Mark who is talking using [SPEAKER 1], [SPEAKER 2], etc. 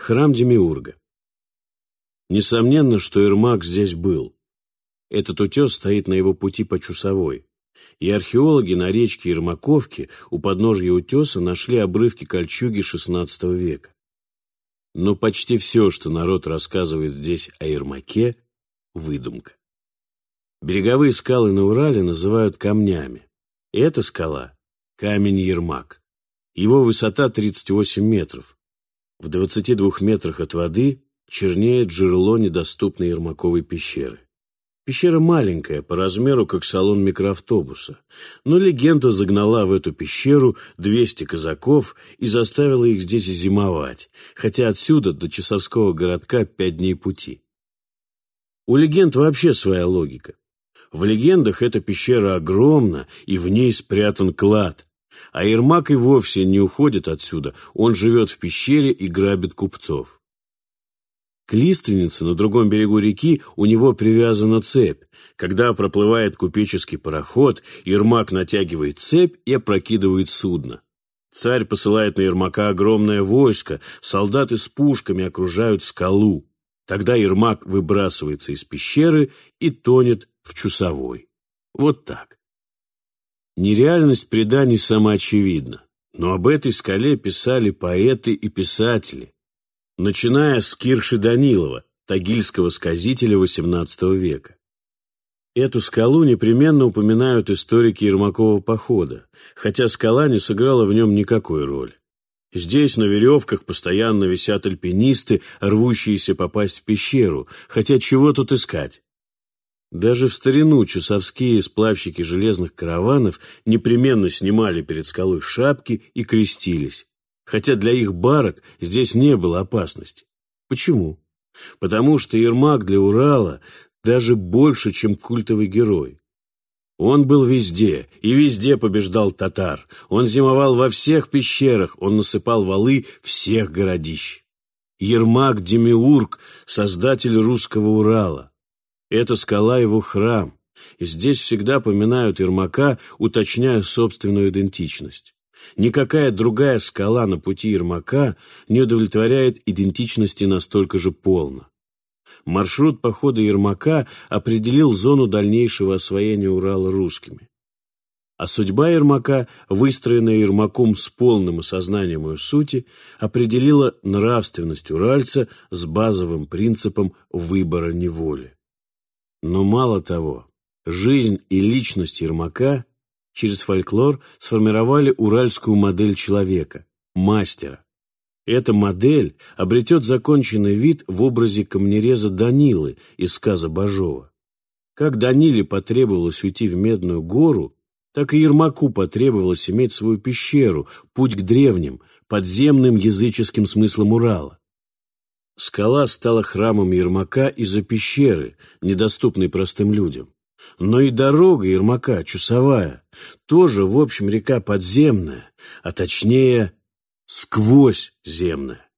[SPEAKER 1] Храм Демиурга. Несомненно, что Ермак здесь был. Этот утес стоит на его пути по Чусовой. И археологи на речке Ермаковке у подножья утеса нашли обрывки кольчуги XVI века. Но почти все, что народ рассказывает здесь о Ермаке, выдумка. Береговые скалы на Урале называют камнями. И эта скала – камень Ермак. Его высота 38 метров. В 22 метрах от воды чернеет жерло недоступной Ермаковой пещеры. Пещера маленькая, по размеру, как салон микроавтобуса, но легенда загнала в эту пещеру 200 казаков и заставила их здесь зимовать, хотя отсюда до Часовского городка пять дней пути. У легенд вообще своя логика. В легендах эта пещера огромна, и в ней спрятан клад. А Ермак и вовсе не уходит отсюда, он живет в пещере и грабит купцов. К лиственнице на другом берегу реки у него привязана цепь. Когда проплывает купеческий пароход, Ермак натягивает цепь и опрокидывает судно. Царь посылает на Ермака огромное войско, солдаты с пушками окружают скалу. Тогда Ермак выбрасывается из пещеры и тонет в Чусовой. Вот так. Нереальность преданий самоочевидна, но об этой скале писали поэты и писатели начиная с Кирши Данилова, тагильского сказителя XVIII века. Эту скалу непременно упоминают историки Ермакова похода, хотя скала не сыграла в нем никакой роли. Здесь на веревках постоянно висят альпинисты, рвущиеся попасть в пещеру, хотя чего тут искать? Даже в старину чусовские сплавщики железных караванов непременно снимали перед скалой шапки и крестились хотя для их барок здесь не было опасности. Почему? Потому что Ермак для Урала даже больше, чем культовый герой. Он был везде, и везде побеждал татар. Он зимовал во всех пещерах, он насыпал валы всех городищ. Ермак Демиург, создатель русского Урала. Эта скала его храм, здесь всегда поминают Ермака, уточняя собственную идентичность. Никакая другая скала на пути Ермака не удовлетворяет идентичности настолько же полно. Маршрут похода Ермака определил зону дальнейшего освоения Урала русскими. А судьба Ермака, выстроенная Ермаком с полным осознанием ее сути, определила нравственность уральца с базовым принципом выбора неволи. Но мало того, жизнь и личность Ермака через фольклор сформировали уральскую модель человека, мастера. Эта модель обретет законченный вид в образе камнереза Данилы из сказа Бажова. Как Даниле потребовалось уйти в Медную гору, так и Ермаку потребовалось иметь свою пещеру, путь к древним, подземным языческим смыслам Урала. Скала стала храмом Ермака из-за пещеры, недоступной простым людям. Но и дорога Ермака, Чусовая, тоже, в общем, река подземная, а точнее, сквозь земная.